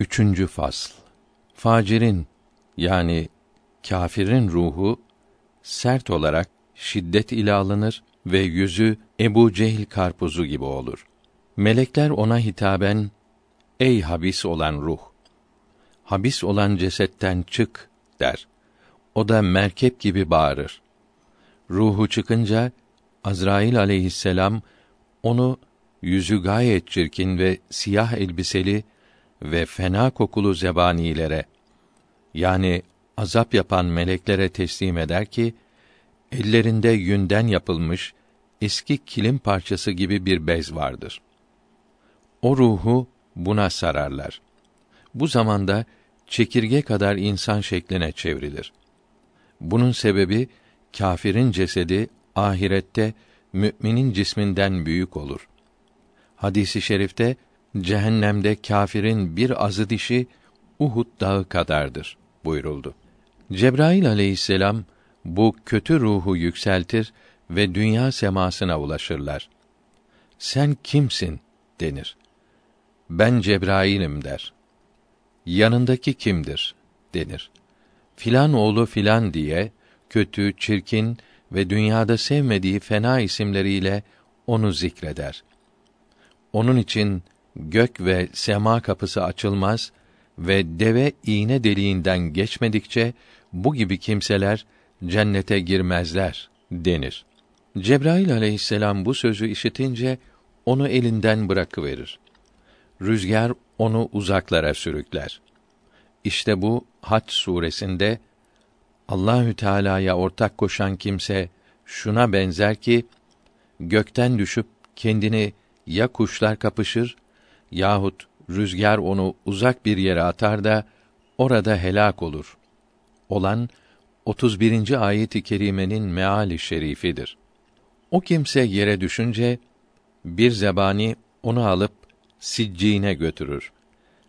Üçüncü fasl. Facirin yani kâfirin ruhu sert olarak şiddet ile alınır ve yüzü Ebu Cehil karpuzu gibi olur. Melekler ona hitaben ey habis olan ruh habis olan cesetten çık der. O da merkep gibi bağırır. Ruhu çıkınca Azrail aleyhisselam onu yüzü gayet çirkin ve siyah elbiseli ve fena kokulu zebanilere yani azap yapan meleklere teslim eder ki ellerinde yünden yapılmış eski kilim parçası gibi bir bez vardır. O ruhu buna sararlar. Bu zamanda çekirge kadar insan şekline çevrilir. Bunun sebebi kâfirin cesedi ahirette müminin cisminden büyük olur. Hadisi şerifte cehennemde kâfirin bir azı dişi Uhud dağı kadardır buyuruldu. Cebrail aleyhisselam bu kötü ruhu yükseltir ve dünya semasına ulaşırlar. Sen kimsin denir. Ben Cebrail'im der. Yanındaki kimdir denir. Filan oğlu filan diye kötü, çirkin ve dünyada sevmediği fena isimleriyle onu zikreder. Onun için gök ve sema kapısı açılmaz ve deve iğne deliğinden geçmedikçe bu gibi kimseler cennete girmezler denir. Cebrail aleyhisselam bu sözü işitince onu elinden bırakıverir. Rüzgar onu uzaklara sürükler. İşte bu Hac suresinde Allahü Teala'ya ortak koşan kimse şuna benzer ki gökten düşüp kendini ya kuşlar kapışır yahut rüzgar onu uzak bir yere atar da orada helak olur. Olan 31. ayet-i kerimenin meali şerifidir. O kimse yere düşünce bir zebani onu alıp siccine götürür.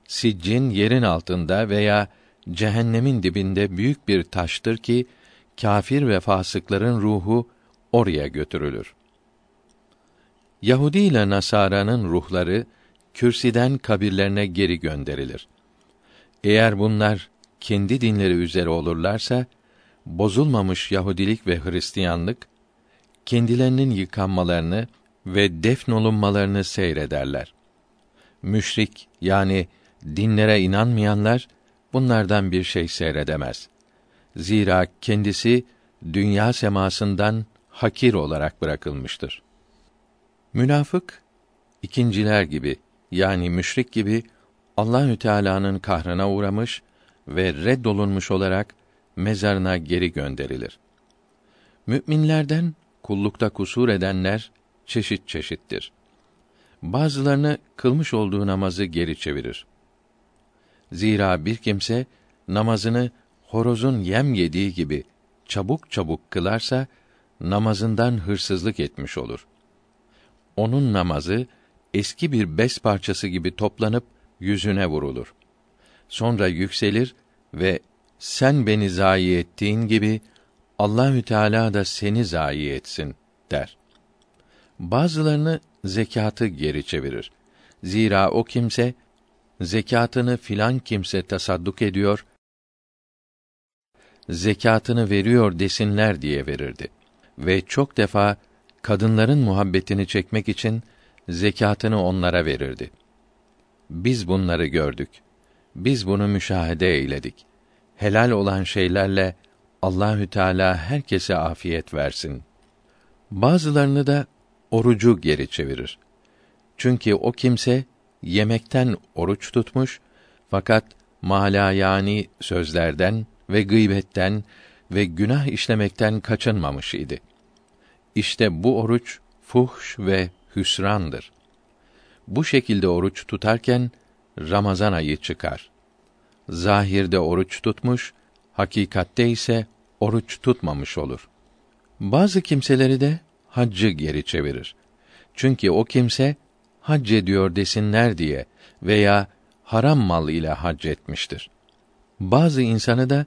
Siccin yerin altında veya cehennemin dibinde büyük bir taştır ki kâfir ve fasıkların ruhu oraya götürülür. Yahudi ile Nasara'nın ruhları kürsiden kabirlerine geri gönderilir. Eğer bunlar kendi dinleri üzere olurlarsa bozulmamış Yahudilik ve Hristiyanlık kendilerinin yıkanmalarını ve defnolunmalarını seyrederler. Müşrik yani dinlere inanmayanlar bunlardan bir şey seyredemez. Zira kendisi dünya semasından hakir olarak bırakılmıştır. Münafık ikinciler gibi yani müşrik gibi Allahü Teala'nın kahrına uğramış ve reddolunmuş olarak mezarına geri gönderilir. Müminlerden kullukta kusur edenler çeşit çeşittir. Bazılarını kılmış olduğu namazı geri çevirir. Zira bir kimse namazını horozun yem yediği gibi çabuk çabuk kılarsa namazından hırsızlık etmiş olur. Onun namazı eski bir bez parçası gibi toplanıp yüzüne vurulur. Sonra yükselir ve sen beni zayi ettiğin gibi Allahü Teala da seni zayi etsin der. Bazılarını zekatı geri çevirir. Zira o kimse zekatını filan kimse tasadduk ediyor, zekatını veriyor desinler diye verirdi. Ve çok defa kadınların muhabbetini çekmek için zekatını onlara verirdi. Biz bunları gördük. Biz bunu müşahede eyledik. Helal olan şeylerle Allahü Teala herkese afiyet versin. Bazılarını da orucu geri çevirir. Çünkü o kimse yemekten oruç tutmuş fakat yani sözlerden ve gıybetten ve günah işlemekten kaçınmamış idi. İşte bu oruç fuhş ve hüsrandır. Bu şekilde oruç tutarken Ramazan ayı çıkar. Zahirde oruç tutmuş, hakikatte ise oruç tutmamış olur. Bazı kimseleri de haccı geri çevirir. Çünkü o kimse hac ediyor desinler diye veya haram mal ile hac etmiştir. Bazı insanı da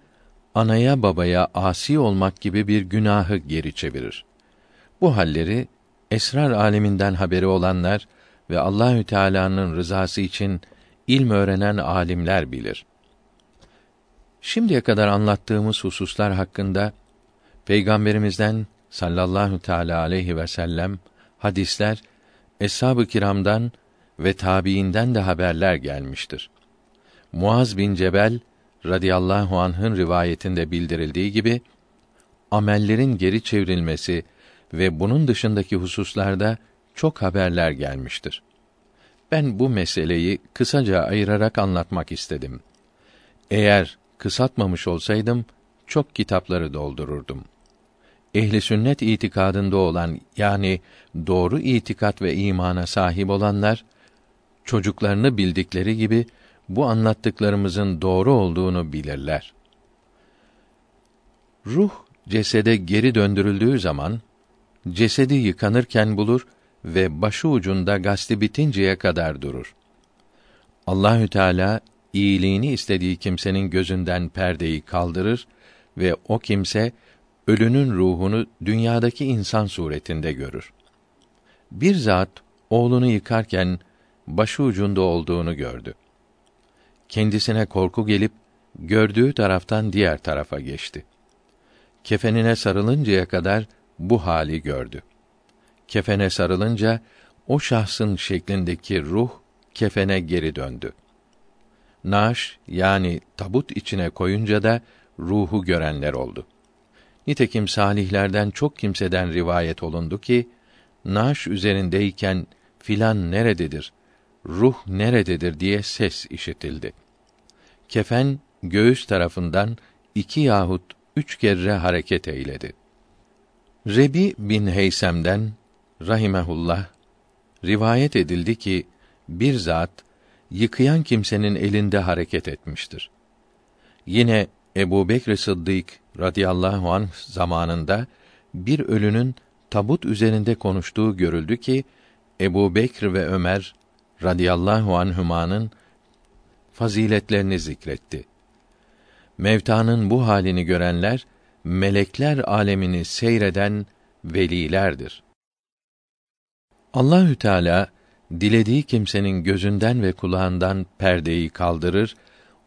anaya babaya asi olmak gibi bir günahı geri çevirir. Bu halleri esrar aleminden haberi olanlar ve Allahü Teala'nın rızası için ilm öğrenen alimler bilir. Şimdiye kadar anlattığımız hususlar hakkında Peygamberimizden sallallahu teala aleyhi ve sellem hadisler eshab-ı kiramdan ve tabiinden de haberler gelmiştir. Muaz bin Cebel radıyallahu anh'ın rivayetinde bildirildiği gibi amellerin geri çevrilmesi ve bunun dışındaki hususlarda çok haberler gelmiştir. Ben bu meseleyi kısaca ayırarak anlatmak istedim. Eğer kısaltmamış olsaydım çok kitapları doldururdum. Ehli sünnet itikadında olan yani doğru itikat ve imana sahip olanlar çocuklarını bildikleri gibi bu anlattıklarımızın doğru olduğunu bilirler. Ruh cesede geri döndürüldüğü zaman cesedi yıkanırken bulur ve başı ucunda gazete bitinceye kadar durur. Allahü Teala iyiliğini istediği kimsenin gözünden perdeyi kaldırır ve o kimse ölünün ruhunu dünyadaki insan suretinde görür. Bir zat oğlunu yıkarken başı ucunda olduğunu gördü. Kendisine korku gelip gördüğü taraftan diğer tarafa geçti. Kefenine sarılıncaya kadar bu hali gördü. Kefene sarılınca o şahsın şeklindeki ruh kefene geri döndü. Naş yani tabut içine koyunca da ruhu görenler oldu. Nitekim salihlerden çok kimseden rivayet olundu ki naş üzerindeyken filan nerededir? Ruh nerededir diye ses işitildi. Kefen göğüs tarafından iki yahut üç kere hareket eyledi. Rebi bin Heysem'den rahimehullah rivayet edildi ki bir zat yıkayan kimsenin elinde hareket etmiştir. Yine Ebu Bekr Sıddık radıyallahu anh zamanında bir ölünün tabut üzerinde konuştuğu görüldü ki Ebu Bekr ve Ömer radıyallahu anhümanın faziletlerini zikretti. Mevtanın bu halini görenler melekler alemini seyreden velilerdir. Allahü Teala dilediği kimsenin gözünden ve kulağından perdeyi kaldırır,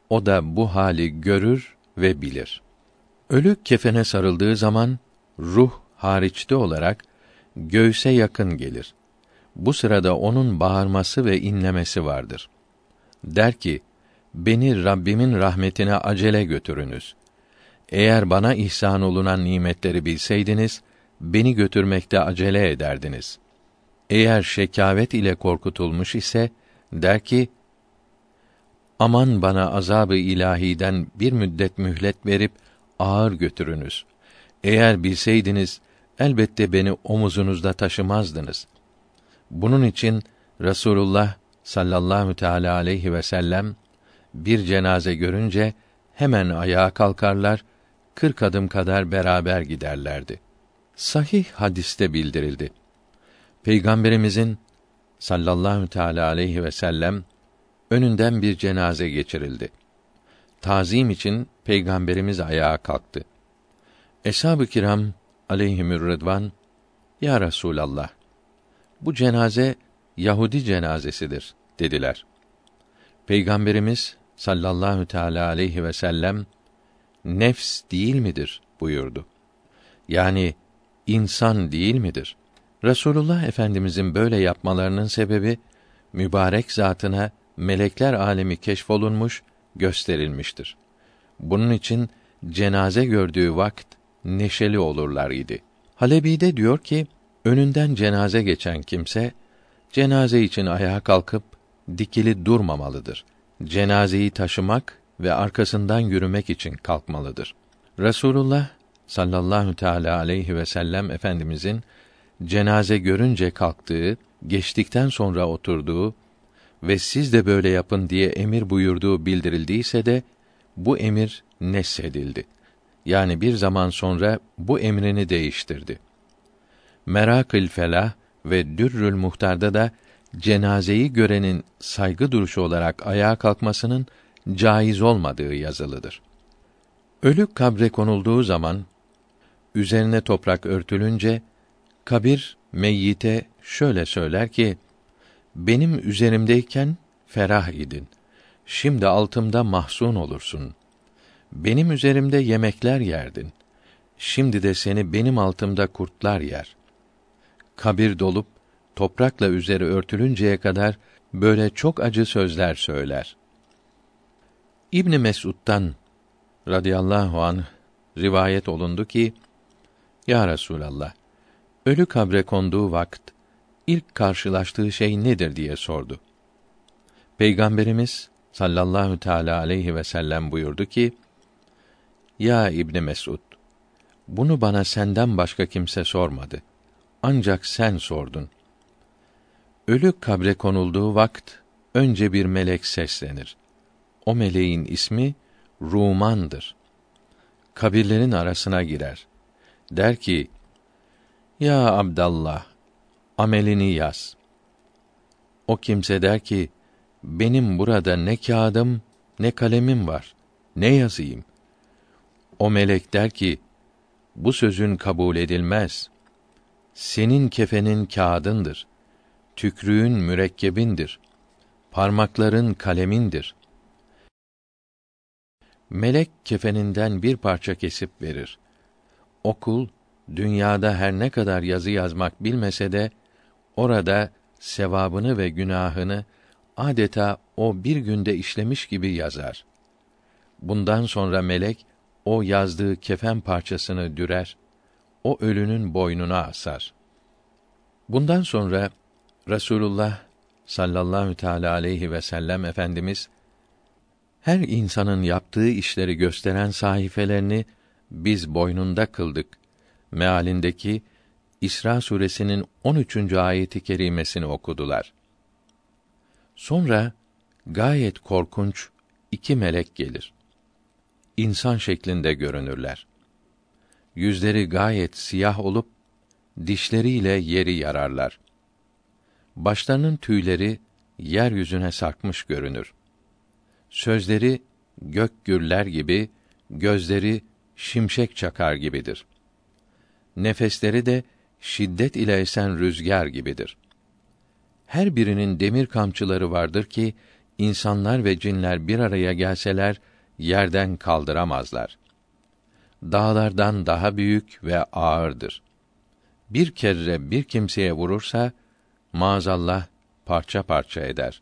o da bu hali görür ve bilir. Ölü kefene sarıldığı zaman ruh hariçte olarak göğse yakın gelir. Bu sırada onun bağırması ve inlemesi vardır. Der ki: Beni Rabbimin rahmetine acele götürünüz. Eğer bana ihsan olunan nimetleri bilseydiniz, beni götürmekte acele ederdiniz. Eğer şekavet ile korkutulmuş ise, der ki, aman bana azabı ilahiden bir müddet mühlet verip ağır götürünüz. Eğer bilseydiniz, elbette beni omuzunuzda taşımazdınız. Bunun için Rasulullah sallallahu teala aleyhi ve sellem bir cenaze görünce hemen ayağa kalkarlar, kırk adım kadar beraber giderlerdi. Sahih hadiste bildirildi. Peygamberimizin sallallahu teala aleyhi ve sellem önünden bir cenaze geçirildi. Tazim için peygamberimiz ayağa kalktı. Eshab-ı kiram aleyhimür rıdvan ya Resulallah bu cenaze Yahudi cenazesidir dediler. Peygamberimiz sallallahu teala aleyhi ve sellem nefs değil midir buyurdu. Yani insan değil midir? Resulullah Efendimizin böyle yapmalarının sebebi mübarek zatına melekler alemi keşfolunmuş, gösterilmiştir. Bunun için cenaze gördüğü vakt neşeli olurlar idi. Halebi'de diyor ki, önünden cenaze geçen kimse cenaze için ayağa kalkıp dikili durmamalıdır. Cenazeyi taşımak ve arkasından yürümek için kalkmalıdır. Resulullah sallallahu teala aleyhi ve sellem efendimizin cenaze görünce kalktığı, geçtikten sonra oturduğu ve siz de böyle yapın diye emir buyurduğu bildirildiyse de bu emir nesedildi. Yani bir zaman sonra bu emrini değiştirdi. Merakül Felah ve Dürrül Muhtar'da da cenazeyi görenin saygı duruşu olarak ayağa kalkmasının caiz olmadığı yazılıdır. Ölü kabre konulduğu zaman üzerine toprak örtülünce kabir meyyite şöyle söyler ki benim üzerimdeyken ferah idin. Şimdi altımda mahzun olursun. Benim üzerimde yemekler yerdin. Şimdi de seni benim altımda kurtlar yer. Kabir dolup toprakla üzeri örtülünceye kadar böyle çok acı sözler söyler. İbn Mesud'dan radıyallahu anh rivayet olundu ki Ya Resulallah ölü kabre konduğu vakt ilk karşılaştığı şey nedir diye sordu. Peygamberimiz sallallahu teala aleyhi ve sellem buyurdu ki: Ya İbn Mesud, bunu bana senden başka kimse sormadı. Ancak sen sordun. Ölü kabre konulduğu vakt önce bir melek seslenir. O meleğin ismi Ruman'dır. Kabirlerin arasına girer. Der ki: Ya Abdallah, amelini yaz. O kimse der ki: Benim burada ne kağıdım ne kalemim var. Ne yazayım? O melek der ki: Bu sözün kabul edilmez. Senin kefenin kağıdındır. Tükrüğün mürekkebindir. Parmakların kalemindir. Melek kefeninden bir parça kesip verir. Okul dünyada her ne kadar yazı yazmak bilmese de orada sevabını ve günahını adeta o bir günde işlemiş gibi yazar. Bundan sonra melek o yazdığı kefen parçasını dürer, o ölünün boynuna asar. Bundan sonra Resulullah sallallahu teala aleyhi ve sellem efendimiz her insanın yaptığı işleri gösteren sayfelerini biz boynunda kıldık mealindeki İsra suresinin 13. ayeti kerimesini okudular. Sonra gayet korkunç iki melek gelir. İnsan şeklinde görünürler. Yüzleri gayet siyah olup dişleriyle yeri yararlar. Başlarının tüyleri yeryüzüne sarkmış görünür. Sözleri gök gürler gibi, gözleri şimşek çakar gibidir. Nefesleri de şiddet ile esen rüzgar gibidir. Her birinin demir kamçıları vardır ki insanlar ve cinler bir araya gelseler yerden kaldıramazlar. Dağlardan daha büyük ve ağırdır. Bir kere bir kimseye vurursa maazallah parça parça eder.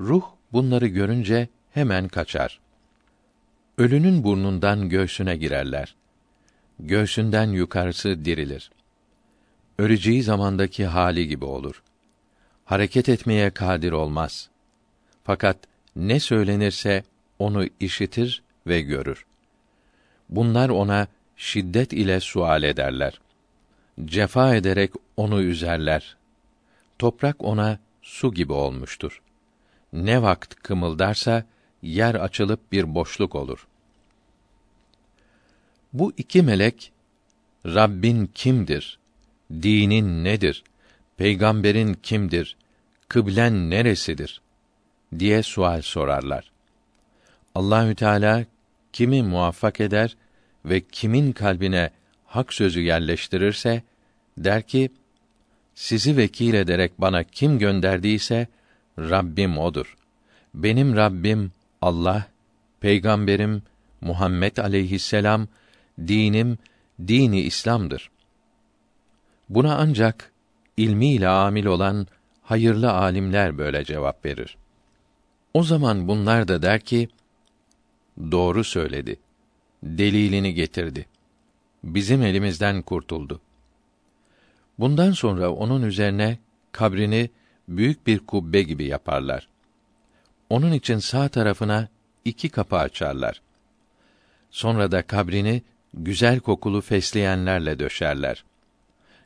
Ruh bunları görünce hemen kaçar. Ölünün burnundan göğsüne girerler. Göğsünden yukarısı dirilir. Öleceği zamandaki hali gibi olur. Hareket etmeye kadir olmaz. Fakat ne söylenirse onu işitir ve görür. Bunlar ona şiddet ile sual ederler. Cefa ederek onu üzerler. Toprak ona su gibi olmuştur. Ne vakt kımıldarsa yer açılıp bir boşluk olur. Bu iki melek Rabbin kimdir? Dinin nedir? Peygamberin kimdir? Kıblen neresidir? diye sual sorarlar. Allahü Teala kimi muvaffak eder ve kimin kalbine hak sözü yerleştirirse der ki sizi vekil ederek bana kim gönderdiyse Rabbim odur. Benim Rabbim Allah, peygamberim Muhammed aleyhisselam, dinim dini İslam'dır. Buna ancak ilmiyle amil olan hayırlı alimler böyle cevap verir. O zaman bunlar da der ki, doğru söyledi. Delilini getirdi. Bizim elimizden kurtuldu. Bundan sonra onun üzerine kabrini büyük bir kubbe gibi yaparlar. Onun için sağ tarafına iki kapı açarlar. Sonra da kabrini güzel kokulu fesleyenlerle döşerler.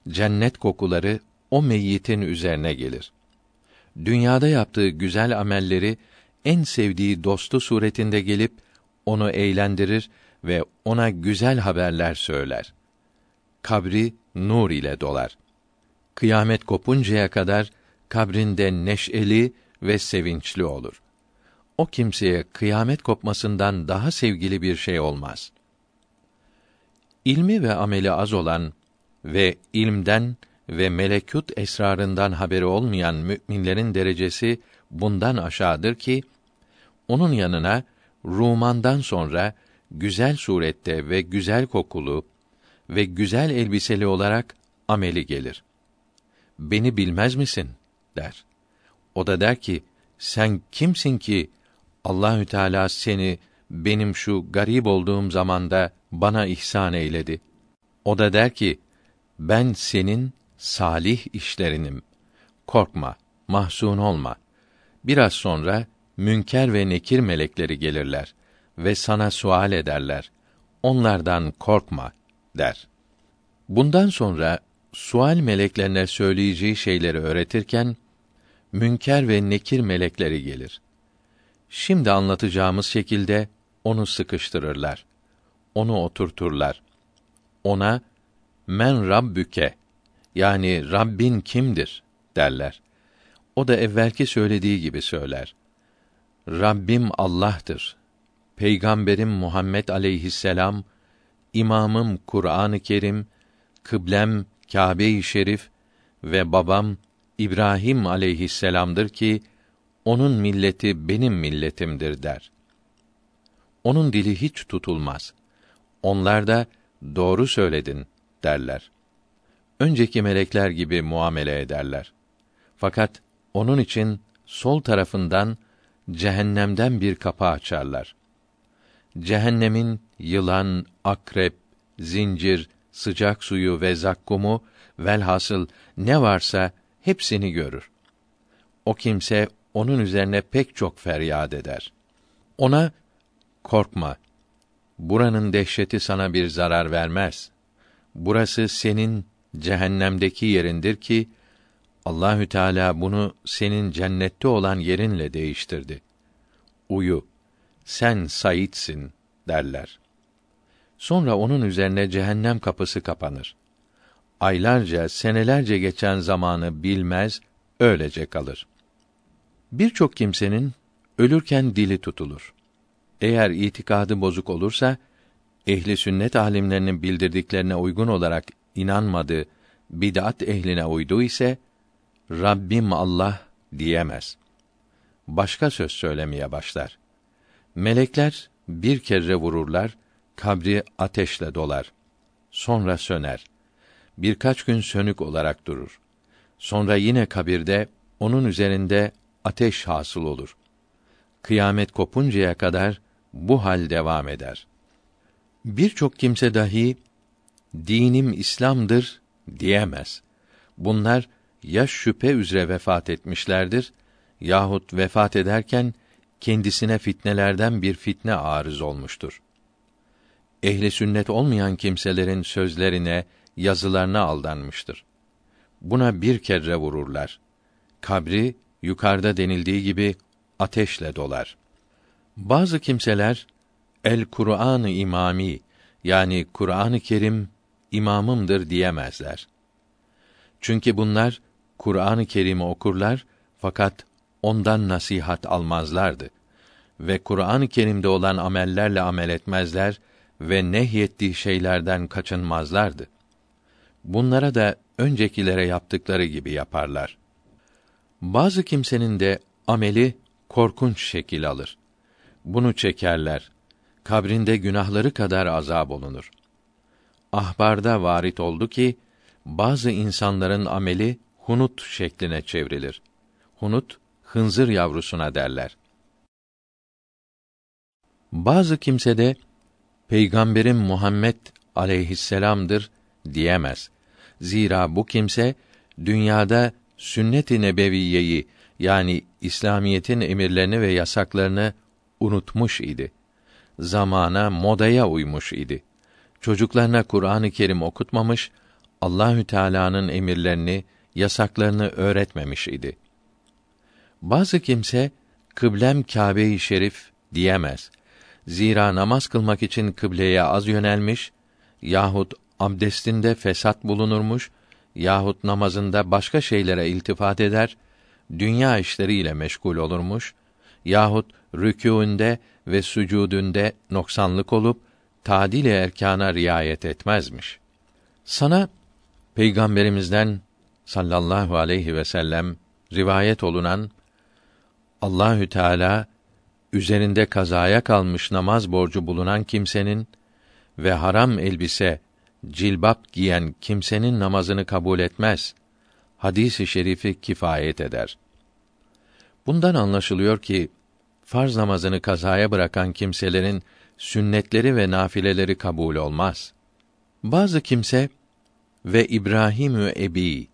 Cennet kokuları o meyyitin üzerine gelir. Dünyada yaptığı güzel amelleri en sevdiği dostu suretinde gelip onu eğlendirir ve ona güzel haberler söyler. Kabri nur ile dolar. Kıyamet kopuncaya kadar kabrinde neşeli ve sevinçli olur. O kimseye kıyamet kopmasından daha sevgili bir şey olmaz. İlmi ve ameli az olan ve ilmden ve melekut esrarından haberi olmayan müminlerin derecesi bundan aşağıdır ki onun yanına Ruman'dan sonra güzel surette ve güzel kokulu ve güzel elbiseli olarak ameli gelir. Beni bilmez misin? Der. O da der ki, sen kimsin ki Allahü Teala seni benim şu garip olduğum zamanda bana ihsan eyledi. O da der ki, ben senin salih işlerinim. Korkma, mahzun olma. Biraz sonra münker ve nekir melekleri gelirler ve sana sual ederler. Onlardan korkma der. Bundan sonra sual meleklerine söyleyeceği şeyleri öğretirken münker ve nekir melekleri gelir. Şimdi anlatacağımız şekilde onu sıkıştırırlar. Onu oturturlar. Ona men rabbüke yani Rabbin kimdir derler. O da evvelki söylediği gibi söyler. Rabbim Allah'tır. Peygamberim Muhammed aleyhisselam, imamım Kur'an-ı Kerim, kıblem Kâbe-i Şerif ve babam İbrahim aleyhisselam'dır ki onun milleti benim milletimdir der. Onun dili hiç tutulmaz. Onlar da doğru söyledin derler. Önceki melekler gibi muamele ederler. Fakat onun için sol tarafından cehennemden bir kapı açarlar. Cehennemin yılan, akrep, zincir, sıcak suyu ve zakkumu velhasıl ne varsa hepsini görür. O kimse onun üzerine pek çok feryat eder. Ona korkma. Buranın dehşeti sana bir zarar vermez. Burası senin cehennemdeki yerindir ki Allahü Teala bunu senin cennette olan yerinle değiştirdi. Uyu. Sen saitsin derler. Sonra onun üzerine cehennem kapısı kapanır. Aylarca, senelerce geçen zamanı bilmez, öylece kalır. Birçok kimsenin ölürken dili tutulur. Eğer itikadı bozuk olursa, ehli sünnet alimlerinin bildirdiklerine uygun olarak inanmadı, bid'at ehline uydu ise Rabbim Allah diyemez. Başka söz söylemeye başlar. Melekler bir kere vururlar, kabri ateşle dolar. Sonra söner. Birkaç gün sönük olarak durur. Sonra yine kabirde onun üzerinde ateş hasıl olur. Kıyamet kopuncaya kadar bu hal devam eder. Birçok kimse dahi dinim İslam'dır diyemez. Bunlar ya şüphe üzere vefat etmişlerdir yahut vefat ederken kendisine fitnelerden bir fitne arız olmuştur. Ehli sünnet olmayan kimselerin sözlerine, yazılarına aldanmıştır. Buna bir kere vururlar. Kabri yukarıda denildiği gibi ateşle dolar. Bazı kimseler el Kur'an-ı İmami yani Kur'an-ı Kerim imamımdır diyemezler. Çünkü bunlar Kur'an-ı Kerim'i okurlar fakat ondan nasihat almazlardı ve Kur'an-ı Kerim'de olan amellerle amel etmezler ve nehyettiği şeylerden kaçınmazlardı. Bunlara da öncekilere yaptıkları gibi yaparlar. Bazı kimsenin de ameli korkunç şekil alır. Bunu çekerler. Kabrinde günahları kadar azab olunur. Ahbarda varit oldu ki bazı insanların ameli hunut şekline çevrilir. Hunut hınzır yavrusuna derler. Bazı kimse de Peygamberim Muhammed aleyhisselam'dır diyemez. Zira bu kimse dünyada sünnet-i nebeviyeyi yani İslamiyetin emirlerini ve yasaklarını unutmuş idi. Zamana, modaya uymuş idi. Çocuklarına Kur'an-ı Kerim okutmamış, Allahü Teala'nın emirlerini, yasaklarını öğretmemiş idi. Bazı kimse kıblem Kâbe-i Şerif diyemez. Zira namaz kılmak için kıbleye az yönelmiş yahut abdestinde fesat bulunurmuş yahut namazında başka şeylere iltifat eder, dünya işleriyle meşgul olurmuş yahut rükûünde ve sucudünde noksanlık olup tadil erkana riayet etmezmiş. Sana peygamberimizden sallallahu aleyhi ve sellem rivayet olunan Allahü Teala üzerinde kazaya kalmış namaz borcu bulunan kimsenin ve haram elbise, cilbap giyen kimsenin namazını kabul etmez. Hadisi şerifi kifayet eder. Bundan anlaşılıyor ki farz namazını kazaya bırakan kimselerin sünnetleri ve nafileleri kabul olmaz. Bazı kimse ve İbrahimü ebi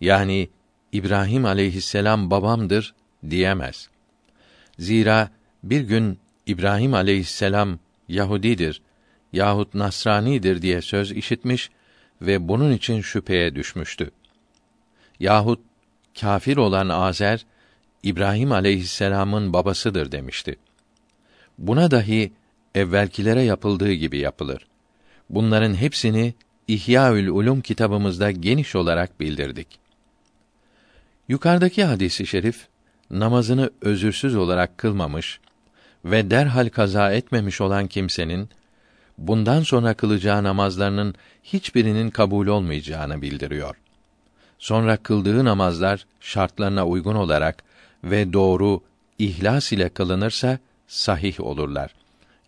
yani İbrahim aleyhisselam babamdır diyemez. Zira bir gün İbrahim aleyhisselam Yahudidir yahut Nasranidir diye söz işitmiş ve bunun için şüpheye düşmüştü. Yahut kafir olan Azer İbrahim aleyhisselamın babasıdır demişti. Buna dahi evvelkilere yapıldığı gibi yapılır. Bunların hepsini İhyaül Ulum kitabımızda geniş olarak bildirdik. Yukarıdaki hadisi şerif namazını özürsüz olarak kılmamış ve derhal kaza etmemiş olan kimsenin bundan sonra kılacağı namazlarının hiçbirinin kabul olmayacağını bildiriyor. Sonra kıldığı namazlar şartlarına uygun olarak ve doğru ihlas ile kılınırsa sahih olurlar.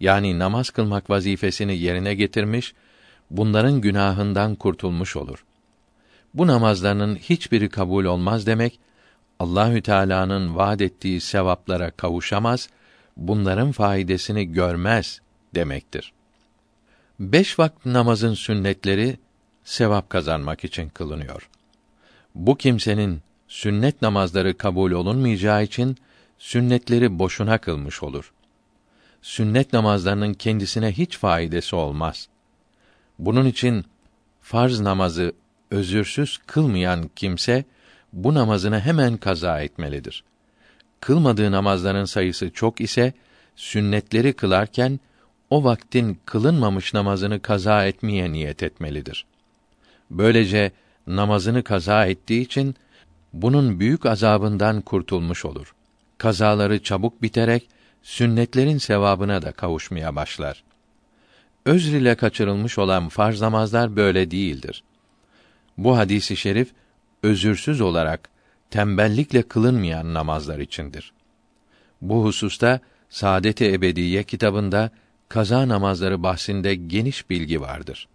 Yani namaz kılmak vazifesini yerine getirmiş, bunların günahından kurtulmuş olur. Bu namazlarının hiçbiri kabul olmaz demek, Allahü Teala'nın vaad ettiği sevaplara kavuşamaz, bunların faydasını görmez demektir. Beş vakit namazın sünnetleri sevap kazanmak için kılınıyor. Bu kimsenin sünnet namazları kabul olunmayacağı için sünnetleri boşuna kılmış olur. Sünnet namazlarının kendisine hiç faydası olmaz. Bunun için farz namazı özürsüz kılmayan kimse bu namazını hemen kaza etmelidir. Kılmadığı namazların sayısı çok ise sünnetleri kılarken o vaktin kılınmamış namazını kaza etmeye niyet etmelidir. Böylece namazını kaza ettiği için bunun büyük azabından kurtulmuş olur. Kazaları çabuk biterek sünnetlerin sevabına da kavuşmaya başlar. Özr ile kaçırılmış olan farz namazlar böyle değildir. Bu hadisi şerif özürsüz olarak tembellikle kılınmayan namazlar içindir. Bu hususta Saadet-i Ebediye kitabında kaza namazları bahsinde geniş bilgi vardır.